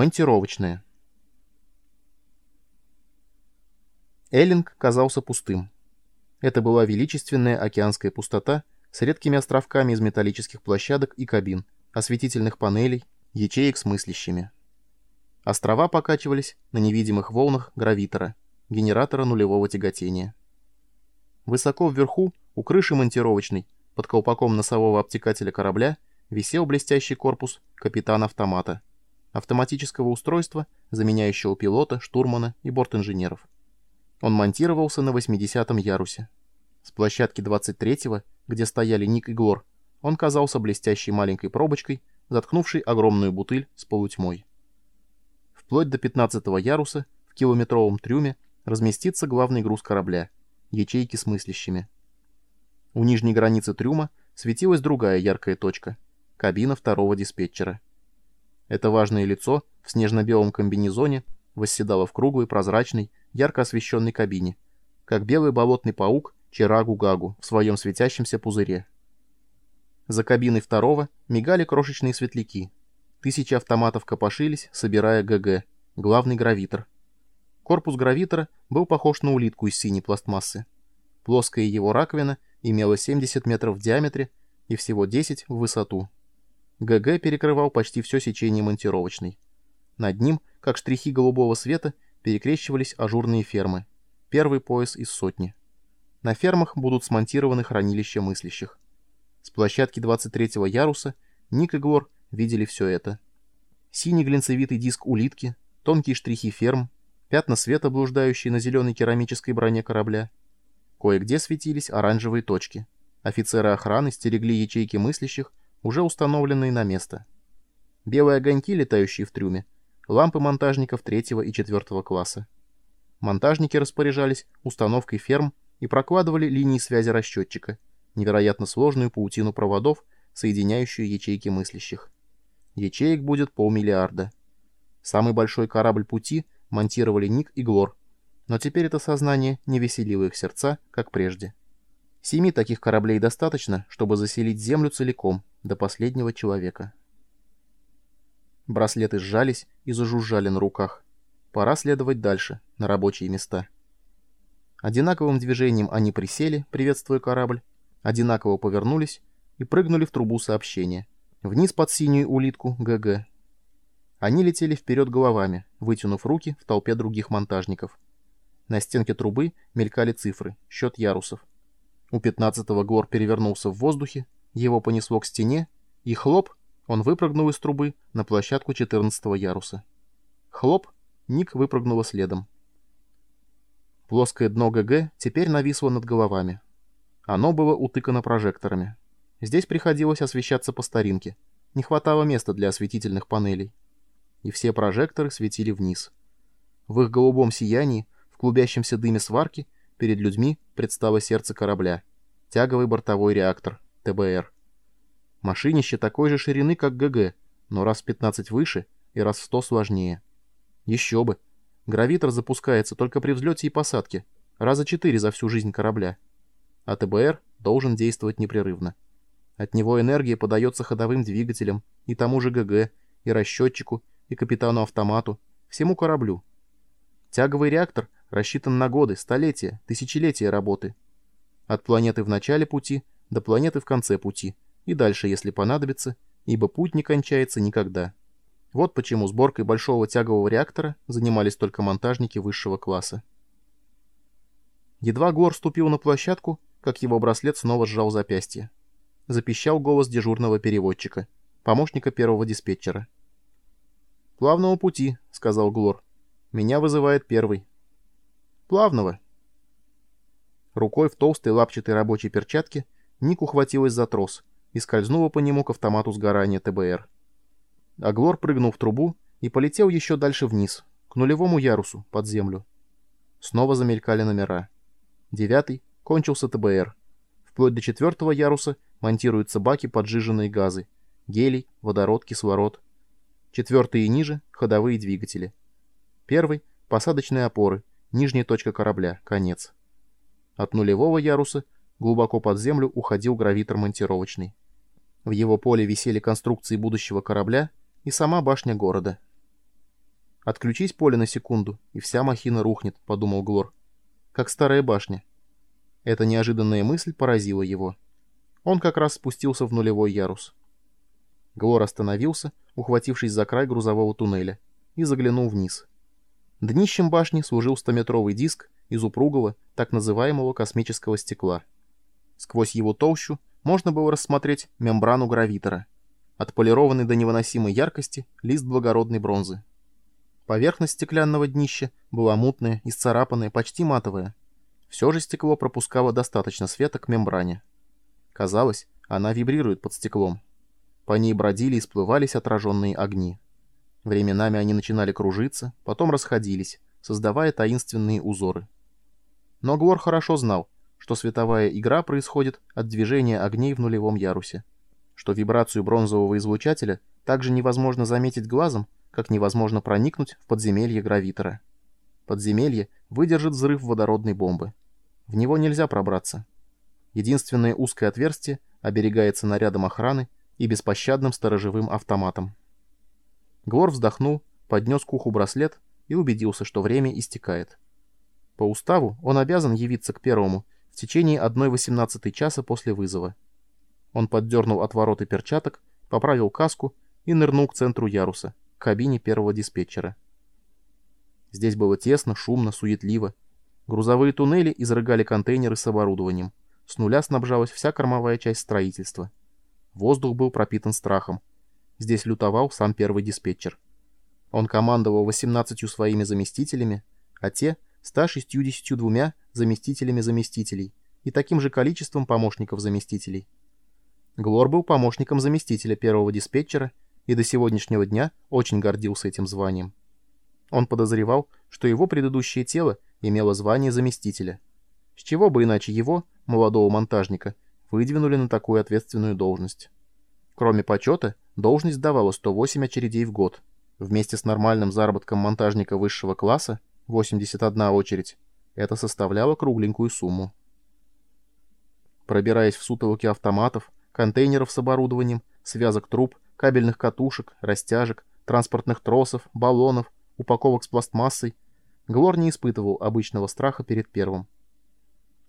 Монтировочная. Эллинг казался пустым. Это была величественная океанская пустота с редкими островками из металлических площадок и кабин, осветительных панелей, ячеек с мыслящими. Острова покачивались на невидимых волнах гравитора, генератора нулевого тяготения. Высоко вверху, у крыши монтировочной, под колпаком носового обтекателя корабля, висел блестящий корпус капитана-автомата, автоматического устройства, заменяющего пилота, штурмана и бортинженеров. Он монтировался на 80-м ярусе. С площадки 23-го, где стояли Ник и Глор, он казался блестящей маленькой пробочкой, заткнувшей огромную бутыль с полутьмой. Вплоть до 15-го яруса в километровом трюме разместится главный груз корабля — ячейки с мыслящими. У нижней границы трюма светилась другая яркая точка — кабина второго диспетчера. Это важное лицо в снежно-белом комбинезоне восседало в круглой, прозрачной, ярко освещенной кабине, как белый болотный паук Чирагу-Гагу в своем светящемся пузыре. За кабиной второго мигали крошечные светляки. Тысячи автоматов копошились, собирая ГГ, главный гравитор. Корпус гравитора был похож на улитку из синей пластмассы. Плоская его раковина имела 70 метров в диаметре и всего 10 в высоту. ГГ перекрывал почти все сечение монтировочной. Над ним, как штрихи голубого света, перекрещивались ажурные фермы. Первый пояс из сотни. На фермах будут смонтированы хранилища мыслящих. С площадки 23-го яруса Ник и Глор видели все это. Синий глинцевитый диск улитки, тонкие штрихи ферм, пятна света, блуждающие на зеленой керамической броне корабля. Кое-где светились оранжевые точки. Офицеры охраны стерегли ячейки мыслящих, уже установленные на место. Белые огоньки, летающие в трюме, лампы монтажников третьего и четвертого класса. Монтажники распоряжались установкой ферм и прокладывали линии связи расчетчика, невероятно сложную паутину проводов, соединяющую ячейки мыслящих. Ячеек будет полмиллиарда. Самый большой корабль пути монтировали Ник и Глор, но теперь это сознание не веселило их сердца, как прежде. Семи таких кораблей достаточно, чтобы заселить Землю целиком, до последнего человека. Браслеты сжались и зажужжали на руках. Пора следовать дальше, на рабочие места. Одинаковым движением они присели, приветствуя корабль, одинаково повернулись и прыгнули в трубу сообщения. Вниз под синюю улитку ГГ. Они летели вперед головами, вытянув руки в толпе других монтажников. На стенке трубы мелькали цифры, счет ярусов. У пятнадцатого Глор перевернулся в воздухе, его понесло к стене, и хлоп, он выпрыгнул из трубы на площадку 14 яруса. Хлоп, Ник выпрыгнула следом. Плоское дно ГГ теперь нависло над головами. Оно было утыкано прожекторами. Здесь приходилось освещаться по старинке. Не хватало места для осветительных панелей. И все прожекторы светили вниз. В их голубом сиянии, в клубящемся дыме сварки, перед людьми предстало сердце корабля. Тяговый бортовой реактор, ТБР. Машинище такой же ширины, как ГГ, но раз в 15 выше и раз в 100 сложнее. Еще бы. Гравитор запускается только при взлете и посадке, раза 4 за всю жизнь корабля. А ТБР должен действовать непрерывно. От него энергия подается ходовым двигателям, и тому же ГГ, и расчетчику, и капитану-автомату, всему кораблю. Тяговый реактор рассчитан на годы, столетия, тысячелетия работы. От планеты в начале пути до планеты в конце пути — и дальше, если понадобится, ибо путь не кончается никогда. Вот почему сборкой большого тягового реактора занимались только монтажники высшего класса. Едва Гор ступил на площадку, как его браслет снова сжал запястье. Запищал голос дежурного переводчика, помощника первого диспетчера. «Плавного пути», — сказал Глор. «Меня вызывает первый». «Плавного». Рукой в толстой лапчатой рабочей перчатке Ник ухватилась за трос — и скользнула по нему к автомату сгорания ТБР. Аглор прыгнул в трубу и полетел еще дальше вниз, к нулевому ярусу, под землю. Снова замелькали номера. Девятый кончился ТБР. Вплоть до четвертого яруса монтируются баки поджиженные газы, гелий, водород, кислород. Четвертый и ниже — ходовые двигатели. Первый — посадочные опоры, нижняя точка корабля, конец. От нулевого яруса глубоко под землю уходил гравитор монтировочный. В его поле висели конструкции будущего корабля и сама башня города. Отключись поле на секунду, и вся махина рухнет, подумал Глор. Как старая башня. Эта неожиданная мысль поразила его. Он как раз спустился в нулевой ярус. Глор остановился, ухватившись за край грузового туннеля, и заглянул вниз. Днищем башни служил стометровый диск из упругого, так называемого космического стекла. Сквозь его толщу можно было рассмотреть мембрану гравитора, отполированный до невыносимой яркости лист благородной бронзы. Поверхность стеклянного днища была мутная, исцарапанная, почти матовая. Все же стекло пропускало достаточно света к мембране. Казалось, она вибрирует под стеклом. По ней бродили и сплывались отраженные огни. Временами они начинали кружиться, потом расходились, создавая таинственные узоры. Но Глор хорошо знал, что световая игра происходит от движения огней в нулевом ярусе, что вибрацию бронзового излучателя также невозможно заметить глазом, как невозможно проникнуть в подземелье гравитора. Подземелье выдержит взрыв водородной бомбы. В него нельзя пробраться. Единственное узкое отверстие оберегается нарядом охраны и беспощадным сторожевым автоматом. Глор вздохнул, поднес к уху браслет и убедился, что время истекает. По уставу он обязан явиться к первому течение 1.18 часа после вызова. Он поддернул отвороты перчаток, поправил каску и нырнул к центру яруса, к кабине первого диспетчера. Здесь было тесно, шумно, суетливо. Грузовые туннели изрыгали контейнеры с оборудованием. С нуля снабжалась вся кормовая часть строительства. Воздух был пропитан страхом. Здесь лютовал сам первый диспетчер. Он командовал 18 своими заместителями, а те — 162 заместителями заместителей и таким же количеством помощников заместителей. Глор был помощником заместителя первого диспетчера и до сегодняшнего дня очень гордился этим званием. Он подозревал, что его предыдущее тело имело звание заместителя. С чего бы иначе его, молодого монтажника, выдвинули на такую ответственную должность. Кроме почета, должность давала 108 очередей в год. Вместе с нормальным заработком монтажника высшего класса, 81 очередь, это составляло кругленькую сумму. Пробираясь в сутолоке автоматов, контейнеров с оборудованием, связок труб, кабельных катушек, растяжек, транспортных тросов, баллонов, упаковок с пластмассой, Глор не испытывал обычного страха перед первым.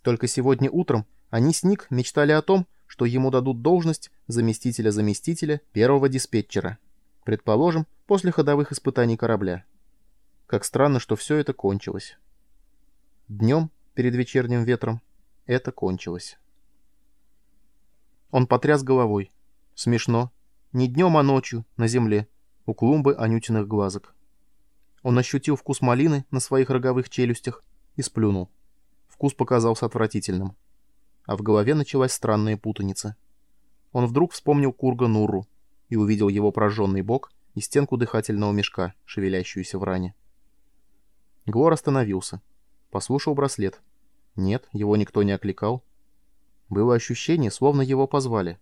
Только сегодня утром они с Ник мечтали о том, что ему дадут должность заместителя-заместителя первого диспетчера, предположим, после ходовых испытаний корабля. Как странно, что все это кончилось. Днем, перед вечерним ветром, это кончилось. Он потряс головой. Смешно. Не днем, а ночью, на земле, у клумбы анютиных глазок. Он ощутил вкус малины на своих роговых челюстях и сплюнул. Вкус показался отвратительным. А в голове началась странная путаница. Он вдруг вспомнил Курга Нурру и увидел его прожженный бок и стенку дыхательного мешка, шевелящуюся в ране. Глор остановился. Послушал браслет. Нет, его никто не окликал. Было ощущение, словно его позвали.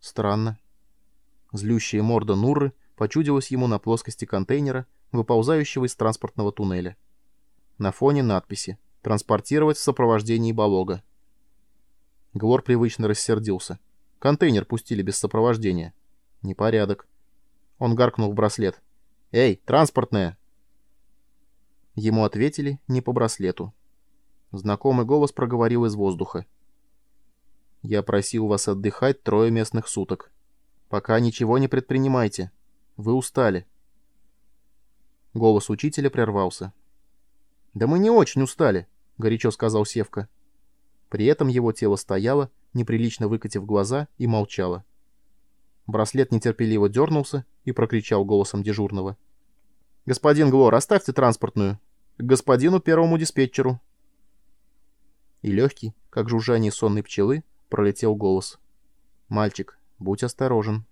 Странно. Злющая морда Нурры почудилась ему на плоскости контейнера, выползающего из транспортного туннеля. На фоне надписи «Транспортировать в сопровождении Балога». Глор привычно рассердился. Контейнер пустили без сопровождения. Непорядок. Он гаркнул в браслет. «Эй, транспортная!» Ему ответили не по браслету. Знакомый голос проговорил из воздуха. Я просил вас отдыхать трое местных суток. Пока ничего не предпринимайте. Вы устали. Голос учителя прервался. «Да мы не очень устали», — горячо сказал Севка. При этом его тело стояло, неприлично выкатив глаза, и молчало. Браслет нетерпеливо дернулся и прокричал голосом дежурного. «Господин Глор, оставьте транспортную. Господину первому диспетчеру». И легкий, как жужжание сонной пчелы, пролетел голос. «Мальчик, будь осторожен».